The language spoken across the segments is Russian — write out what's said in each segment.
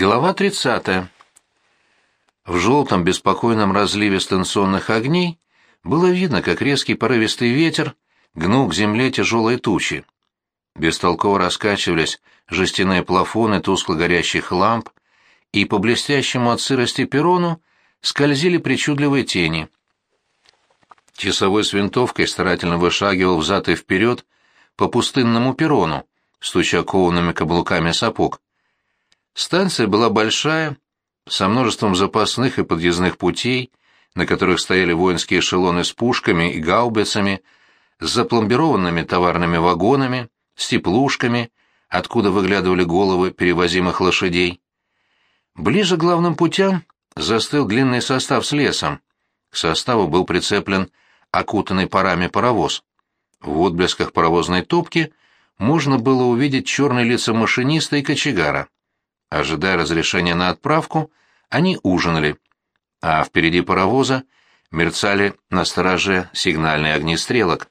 Глава 30. В желтом беспокойном разливе станционных огней было видно, как резкий порывистый ветер гнул к земле тяжелые тучи. Бестолково раскачивались жестяные плафоны тускло горящих ламп, и по блестящему от сырости перрону скользили причудливые тени. Часовой с винтовкой старательно вышагивал взад и вперед по пустынному перрону, стуча коваными каблуками сапог. Станция была большая, со множеством запасных и подъездных путей, на которых стояли воинские эшелоны с пушками и гаубицами, с запломбированными товарными вагонами, с теплушками, откуда выглядывали головы перевозимых лошадей. Ближе к главным путям застыл длинный состав с лесом. К составу был прицеплен окутанный парами паровоз. В отблесках паровозной топки можно было увидеть черные лица машиниста и кочегара. Ожидая разрешения на отправку, они ужинали, а впереди паровоза мерцали на стороже сигнальные огни стрелок.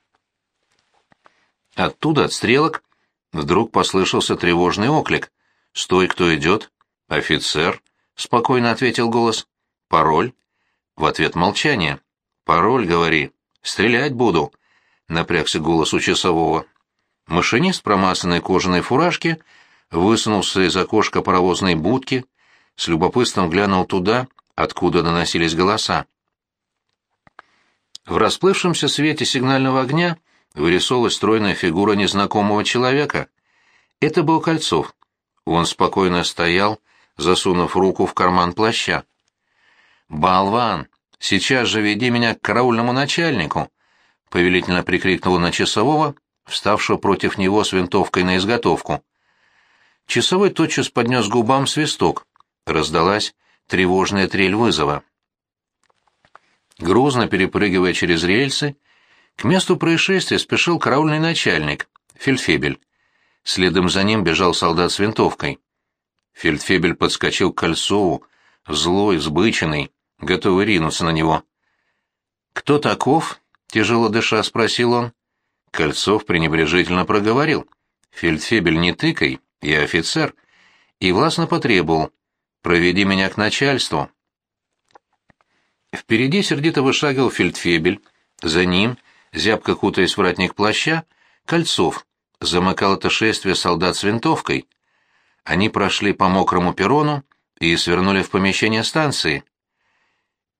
Оттуда от стрелок вдруг послышался тревожный оклик. «Стой, кто идет?» «Офицер», — спокойно ответил голос. «Пароль?» В ответ молчание. «Пароль, говори. Стрелять буду», — напрягся голос у часового. Машинист в промасанной кожаной фуражке высунулся из окошка паровозной будки, с любопытством глянул туда, откуда доносились голоса. В расплывшемся свете сигнального огня вырисовывалась стройная фигура незнакомого человека. Это был Кольцов. Он спокойно стоял, засунув руку в карман плаща. «Болван, сейчас же веди меня к караульному начальнику!» — повелительно прикрикнул на часового, вставшего против него с винтовкой на изготовку. Часовой тотчас поднес губам свисток. Раздалась тревожная трель вызова. Грузно перепрыгивая через рельсы, к месту происшествия спешил караульный начальник, Фельдфебель. Следом за ним бежал солдат с винтовкой. Фельдфебель подскочил к Кольцову, злой, взбыченный, готовый ринуться на него. «Кто таков?» — тяжело дыша спросил он. Кольцов пренебрежительно проговорил. «Фельдфебель, не тыкай, я офицер, и властно потребовал «Проведи меня к начальству». Впереди сердито вышагивал фельдфебель, за ним, зябко кутаясь в плаща, Кольцов, замыкал это шествие солдат с винтовкой. Они прошли по мокрому перрону и свернули в помещение станции.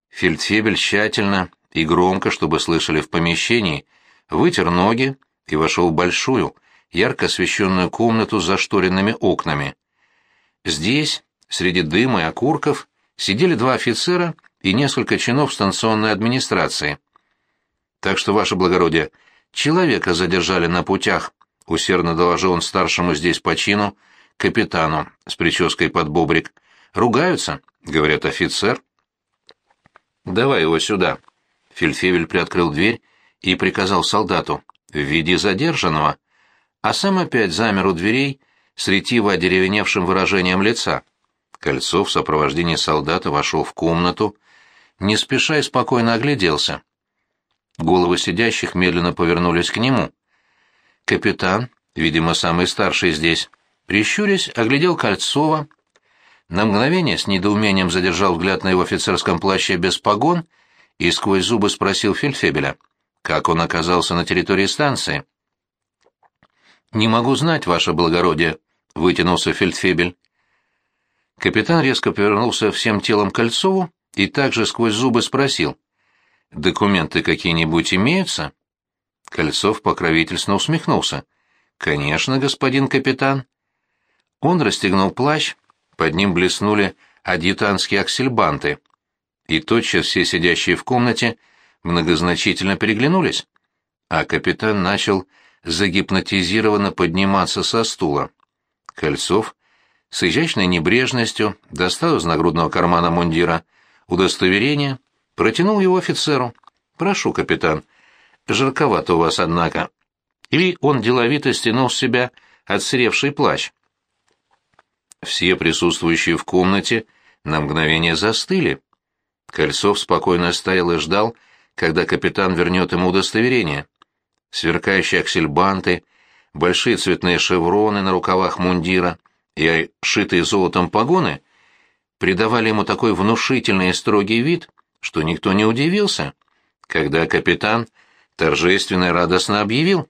Фельдфебель тщательно и громко, чтобы слышали в помещении, вытер ноги и вошел в большую, ярко освещенную комнату с зашторенными окнами. Здесь, среди дыма и окурков, сидели два офицера и несколько чинов станционной администрации. Так что, ваше благородие, человека задержали на путях, усердно доложил он старшему здесь по чину, капитану, с прической под бобрик. Ругаются, говорят, офицер. Давай его сюда. Фельдфебель приоткрыл дверь и приказал солдату. «Введи задержанного» а сам опять замер у дверей с ретиво одеревеневшим выражением лица. Кольцов в сопровождении солдата вошел в комнату, не спеша и спокойно огляделся. Головы сидящих медленно повернулись к нему. Капитан, видимо, самый старший здесь, прищурясь, оглядел Кольцова, на мгновение с недоумением задержал взгляд на его офицерском плаще без погон и сквозь зубы спросил Фельдфебеля, как он оказался на территории станции. «Не могу знать, ваше благородие», — вытянулся фельдфебель. Капитан резко повернулся всем телом к Кольцову и также сквозь зубы спросил. «Документы какие-нибудь имеются?» Кольцов покровительственно усмехнулся. «Конечно, господин капитан». Он расстегнул плащ, под ним блеснули адъютантские аксельбанты. И тотчас все сидящие в комнате многозначительно переглянулись. А капитан начал загипнотизированно подниматься со стула. Кольцов с изящной небрежностью достал из нагрудного кармана мундира удостоверение, протянул его офицеру. «Прошу, капитан. Жарковато у вас, однако». И он деловито стянул с себя отсыревший плащ. Все присутствующие в комнате на мгновение застыли. Кольцов спокойно стоял и ждал, когда капитан вернет ему удостоверение сверкающие аксельбанты, большие цветные шевроны на рукавах мундира и шитые золотом погоны придавали ему такой внушительный и строгий вид, что никто не удивился, когда капитан торжественно и радостно объявил.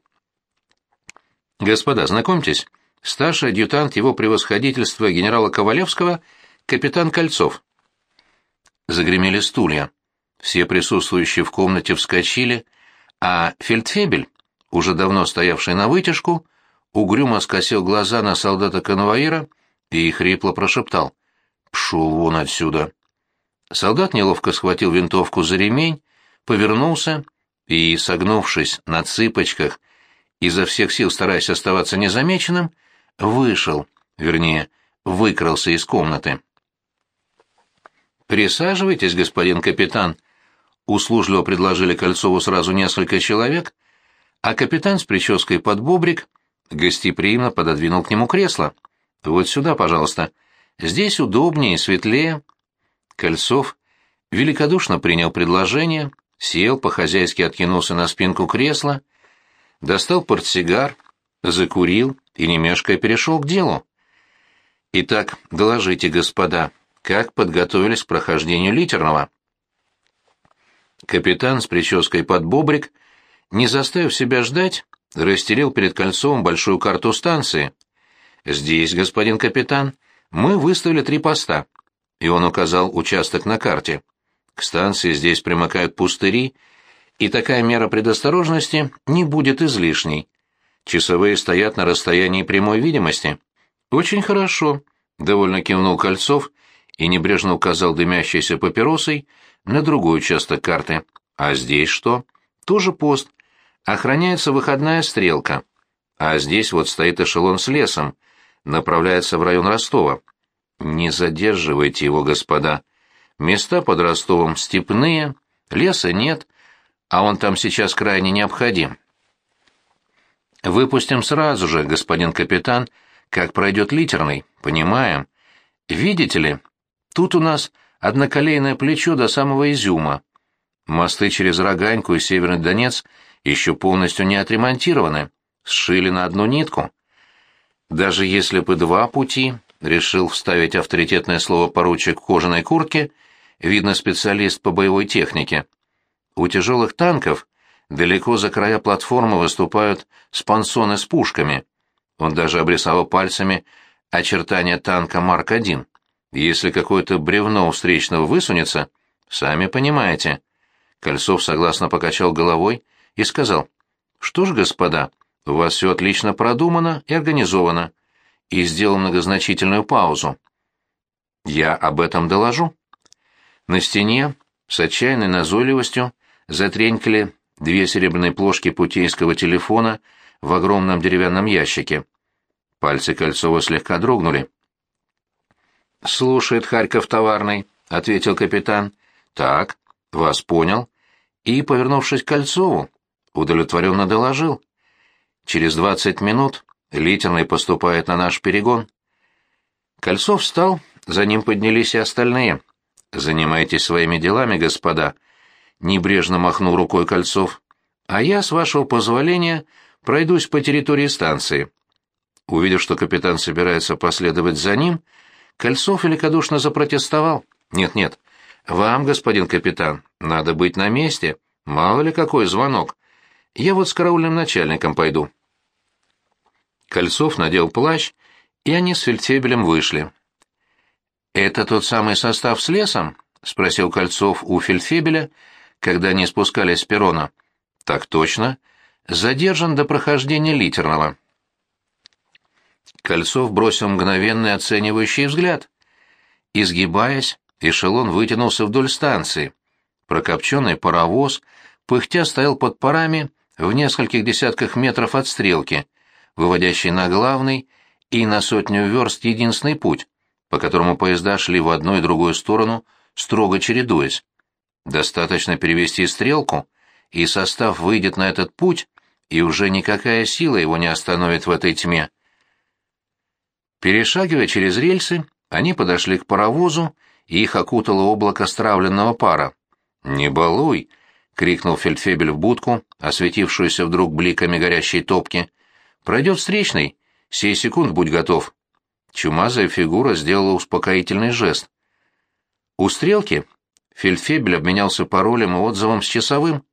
«Господа, знакомьтесь, старший адъютант его превосходительства генерала Ковалевского, капитан Кольцов». Загремели стулья. Все присутствующие в комнате вскочили, а фельдфебель, уже давно стоявший на вытяжку, угрюмо скосил глаза на солдата-конвоира и хрипло прошептал «Пшел вон отсюда!». Солдат неловко схватил винтовку за ремень, повернулся и, согнувшись на цыпочках, изо всех сил стараясь оставаться незамеченным, вышел, вернее, выкрался из комнаты. «Присаживайтесь, господин капитан», — услужливо предложили Кольцову сразу несколько человек, а капитан с прической под бобрик гостеприимно пододвинул к нему кресло. «Вот сюда, пожалуйста. Здесь удобнее и светлее». Кольцов великодушно принял предложение, сел, по-хозяйски откинулся на спинку кресла, достал портсигар, закурил и, не перешел к делу. «Итак, доложите, господа, как подготовились к прохождению литерного?» Капитан с прической под бобрик, не заставив себя ждать, расстелил перед кольцом большую карту станции. «Здесь, господин капитан, мы выставили три поста», и он указал участок на карте. К станции здесь примыкают пустыри, и такая мера предосторожности не будет излишней. Часовые стоят на расстоянии прямой видимости. «Очень хорошо», — довольно кивнул Кольцов и небрежно указал дымящейся папиросой на другой участок карты. «А здесь что?» «Тоже пост. Охраняется выходная стрелка. А здесь вот стоит эшелон с лесом. Направляется в район Ростова. Не задерживайте его, господа. Места под Ростовом степные, леса нет, а он там сейчас крайне необходим. Выпустим сразу же, господин капитан, как пройдет литерный, понимаем. Видите ли, тут у нас одноколейное плечо до самого Изюма. Мосты через Роганьку и Северный Донец еще полностью не отремонтированы, сшили на одну нитку. Даже если бы два пути, решил вставить авторитетное слово поручик в кожаной куртке, видно специалист по боевой технике. У тяжелых танков далеко за края платформы выступают спансоны с пушками. Он даже обрисовал пальцами очертания танка Марк-1. Если какое-то бревно у встречного высунется, сами понимаете. Кольцов согласно покачал головой и сказал, «Что ж, господа, у вас все отлично продумано и организовано», и сделал многозначительную паузу. «Я об этом доложу». На стене с отчаянной назойливостью затренькали две серебряные плошки путейского телефона в огромном деревянном ящике. Пальцы Кольцова слегка дрогнули. «Слушает Харьков товарный», — ответил капитан. «Так, вас понял». И, повернувшись к Кольцову, удовлетворенно доложил. «Через двадцать минут литерный поступает на наш перегон». Кольцов встал, за ним поднялись и остальные. «Занимайтесь своими делами, господа», — небрежно махнул рукой Кольцов. «А я, с вашего позволения, пройдусь по территории станции». Увидев, что капитан собирается последовать за ним, Кольцов великодушно запротестовал. «Нет-нет, вам, господин капитан, надо быть на месте. Мало ли какой звонок. Я вот с караульным начальником пойду». Кольцов надел плащ, и они с фельдфебелем вышли. «Это тот самый состав с лесом?» — спросил Кольцов у фельдфебеля, когда они спускались с перрона. «Так точно. Задержан до прохождения литерного». Кольцов бросил мгновенный оценивающий взгляд. Изгибаясь, эшелон вытянулся вдоль станции. Прокопченный паровоз, пыхтя стоял под парами в нескольких десятках метров от стрелки, выводящей на главный и на сотню верст единственный путь по которому поезда шли в одну и другую сторону, строго чередуясь. Достаточно перевести стрелку, и состав выйдет на этот путь, и уже никакая сила его не остановит в этой тьме. Перешагивая через рельсы, они подошли к паровозу, и их окутало облако стравленного пара. «Не балуй!» — крикнул фельдфебель в будку, осветившуюся вдруг бликами горящей топки. «Пройдет встречный. Сей секунд будь готов». Чумазая фигура сделала успокоительный жест. У стрелки Фельдфебель обменялся паролем и отзывом с часовым.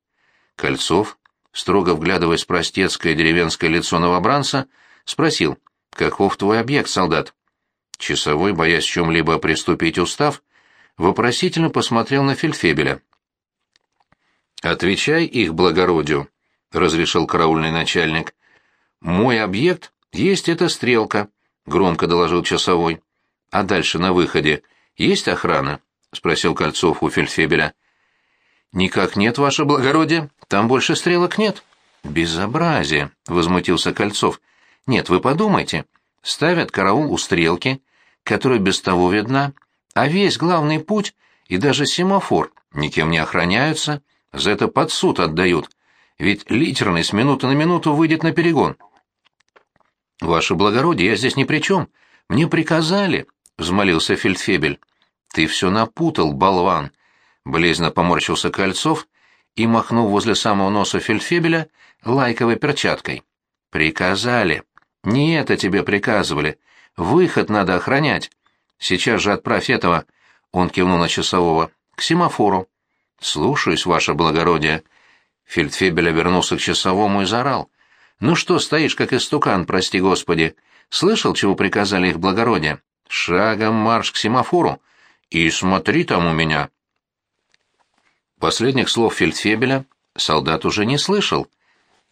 Кольцов, строго вглядываясь в простецкое деревенское лицо новобранца, спросил, «Каков твой объект, солдат?» Часовой, боясь чем-либо приступить устав, вопросительно посмотрел на Фельдфебеля. «Отвечай их благородию», — разрешил караульный начальник. «Мой объект есть эта стрелка», — громко доложил часовой. «А дальше на выходе есть охрана?» — спросил Кольцов у Фельдфебеля. «Никак нет, ваше благородие, там больше стрелок нет». «Безобразие!» — возмутился Кольцов. «Нет, вы подумайте. Ставят караул у стрелки, которая без того видна, а весь главный путь и даже семафор никем не охраняются, за это под суд отдают, ведь литерный с минуты на минуту выйдет на перегон». «Ваше благородие, я здесь ни при чем. Мне приказали», — взмолился Фельдфебель. «Ты все напутал, болван», — болезненно поморщился Кольцов и махнул возле самого носа Фельдфебеля лайковой перчаткой. «Приказали. Не это тебе приказывали. Выход надо охранять. Сейчас же отправь этого», — он кивнул на часового, — «к семафору». «Слушаюсь, ваше благородие». Фельдфебель обернулся к часовому и заорал. «Ну что стоишь, как истукан, прости господи? Слышал, чего приказали их благородие? Шагом марш к семафору. И смотри там у меня». Последних слов фельдфебеля солдат уже не слышал.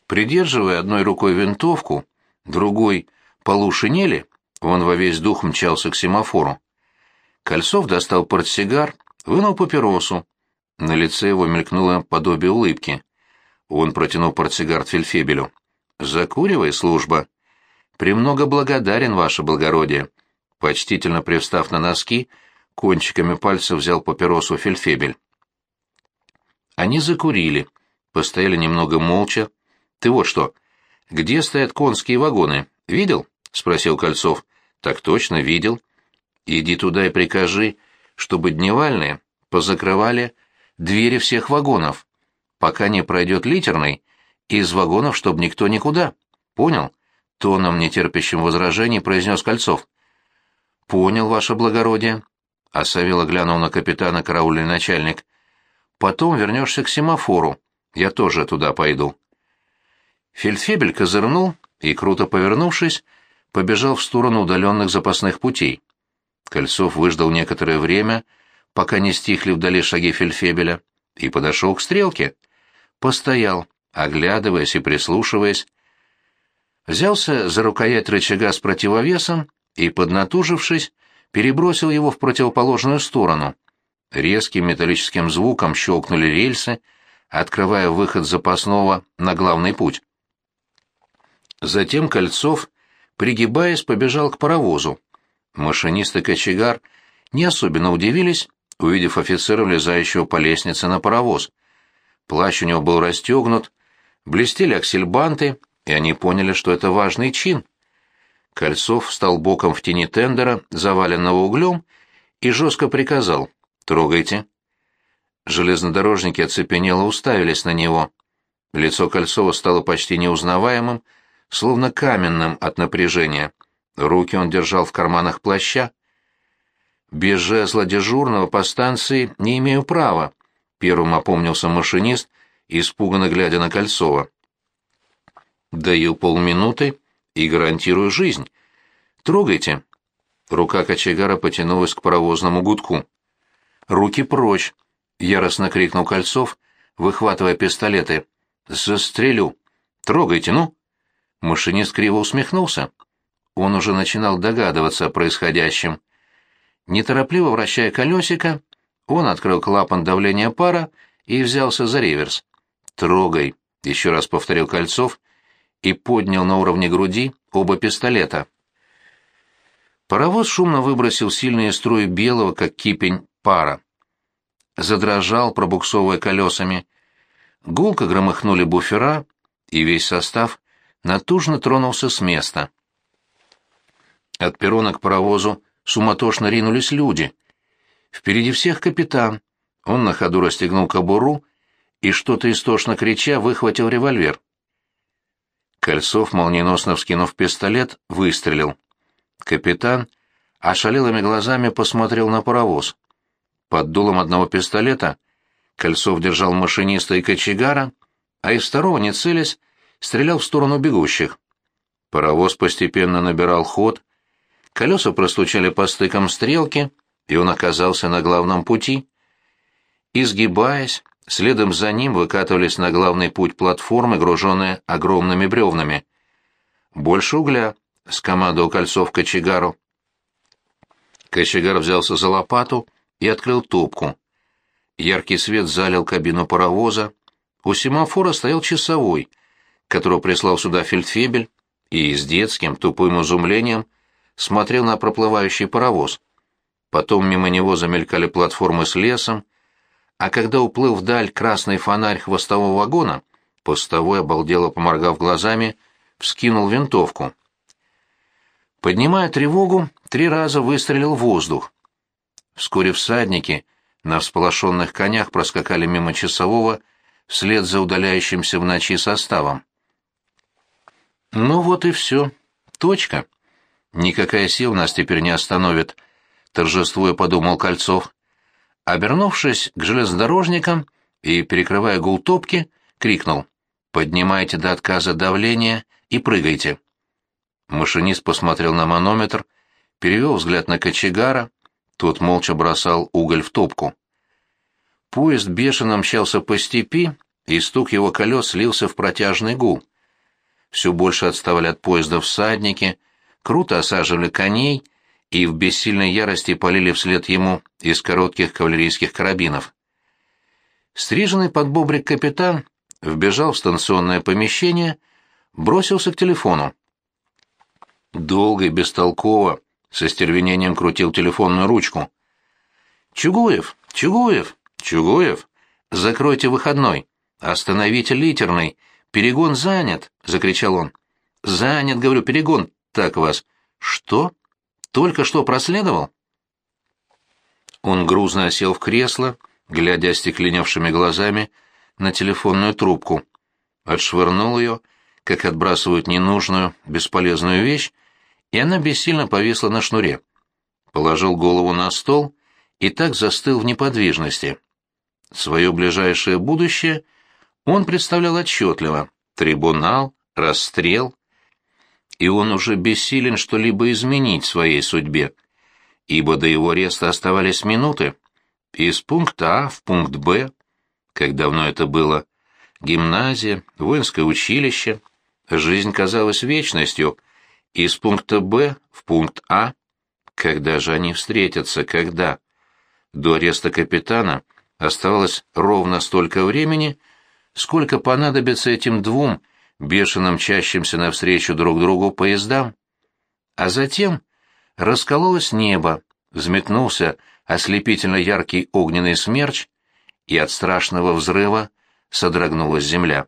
Придерживая одной рукой винтовку, другой — полу шинели, он во весь дух мчался к семафору. Кольцов достал портсигар, вынул папиросу. На лице его мелькнуло подобие улыбки. Он протянул портсигар фельдфебелю. «Закуривай, служба». «Премного благодарен, ваше благородие». Почтительно привстав на носки, кончиками пальцев взял папиросу фельдфебель. Они закурили, постояли немного молча. «Ты вот что, где стоят конские вагоны? Видел?» — спросил Кольцов. «Так точно, видел. Иди туда и прикажи, чтобы дневальные позакрывали двери всех вагонов, пока не пройдет литерный, из вагонов, чтобы никто никуда. Понял?» — тоном нетерпящим возражений произнес Кольцов. «Понял, ваше благородие», — а Савела глянул на капитана караульный начальник. Потом вернешься к семафору. Я тоже туда пойду». Фельдфебель козырнул и, круто повернувшись, побежал в сторону удаленных запасных путей. Кольцов выждал некоторое время, пока не стихли вдали шаги Фельдфебеля, и подошел к стрелке. Постоял, оглядываясь и прислушиваясь. Взялся за рукоять рычага с противовесом и, поднатужившись, перебросил его в противоположную сторону. Резким металлическим звуком щелкнули рельсы, открывая выход запасного на главный путь. Затем Кольцов, пригибаясь, побежал к паровозу. Машинист и кочегар не особенно удивились, увидев офицера, влезающего по лестнице на паровоз. Плащ у него был расстегнут, блестели аксельбанты, и они поняли, что это важный чин. Кольцов встал боком в тени тендера, заваленного углем, и жестко приказал — Трогайте. Железнодорожники оцепенело уставились на него. Лицо Кольцова стало почти неузнаваемым, словно каменным от напряжения. Руки он держал в карманах плаща. «Без жезла дежурного по станции не имею права», — первым опомнился машинист, испуганно глядя на Кольцова. «Даю полминуты и гарантирую жизнь. Трогайте». Рука кочегара потянулась к паровозному гудку. «Руки прочь!» — яростно крикнул Кольцов, выхватывая пистолеты. «Застрелю! Трогайте, ну!» Машинист криво усмехнулся. Он уже начинал догадываться о происходящем. Неторопливо вращая колесико, он открыл клапан давления пара и взялся за реверс. «Трогай!» — еще раз повторил Кольцов и поднял на уровне груди оба пистолета. Паровоз шумно выбросил сильные струи белого, как кипень, пара. Задрожал, пробуксовывая колесами. Гулко громыхнули буфера, и весь состав натужно тронулся с места. От перрона к паровозу суматошно ринулись люди. Впереди всех капитан. Он на ходу расстегнул кобуру и, что-то истошно крича, выхватил револьвер. Кольцов, молниеносно вскинув пистолет, выстрелил. Капитан ошалелыми глазами посмотрел на паровоз. Под дулом одного пистолета Кольцов держал машиниста и кочегара, а из второго, не целясь, стрелял в сторону бегущих. Паровоз постепенно набирал ход, колеса простучали по стыкам стрелки, и он оказался на главном пути. Изгибаясь, следом за ним выкатывались на главный путь платформы, груженные огромными бревнами. «Больше угля», — скомандовал Кольцов кочегару. Кочегар взялся за лопату и открыл топку. Яркий свет залил кабину паровоза. У семафора стоял часовой, которого прислал сюда фельдфебель, и с детским тупым изумлением смотрел на проплывающий паровоз. Потом мимо него замелькали платформы с лесом, а когда уплыл вдаль красный фонарь хвостового вагона, постовой, обалдело поморгав глазами, вскинул винтовку. Поднимая тревогу, три раза выстрелил в воздух. Вскоре всадники на всполошенных конях проскакали мимо часового вслед за удаляющимся в ночи составом. Ну вот и все. Точка. Никакая сила нас теперь не остановит, торжествуя подумал Кольцов. Обернувшись к железнодорожникам и перекрывая гул топки, крикнул «Поднимайте до отказа давление и прыгайте». Машинист посмотрел на манометр, перевел взгляд на кочегара, тот молча бросал уголь в топку. Поезд бешено мчался по степи, и стук его колес слился в протяжный гул. Все больше отставали от поезда всадники, круто осаживали коней и в бессильной ярости полили вслед ему из коротких кавалерийских карабинов. Стриженный под бобрик капитан вбежал в станционное помещение, бросился к телефону. Долго и бестолково со стервенением крутил телефонную ручку. «Чугуев! Чугуев! Чугуев! Закройте выходной! Остановите литерный! Перегон занят!» — закричал он. «Занят, говорю, перегон! Так вас!» «Что? Только что проследовал?» Он грузно осел в кресло, глядя остекленевшими глазами на телефонную трубку. Отшвырнул ее, как отбрасывают ненужную, бесполезную вещь, и она бессильно повисла на шнуре. Положил голову на стол и так застыл в неподвижности. Свое ближайшее будущее он представлял отчетливо. Трибунал, расстрел. И он уже бессилен что-либо изменить своей судьбе, ибо до его ареста оставались минуты. Из пункта А в пункт Б, как давно это было, гимназия, воинское училище, жизнь казалась вечностью — из пункта Б в пункт А. Когда же они встретятся, когда? До ареста капитана оставалось ровно столько времени, сколько понадобится этим двум бешено мчащимся навстречу друг другу поездам. А затем раскололось небо, взметнулся ослепительно яркий огненный смерч, и от страшного взрыва содрогнулась земля.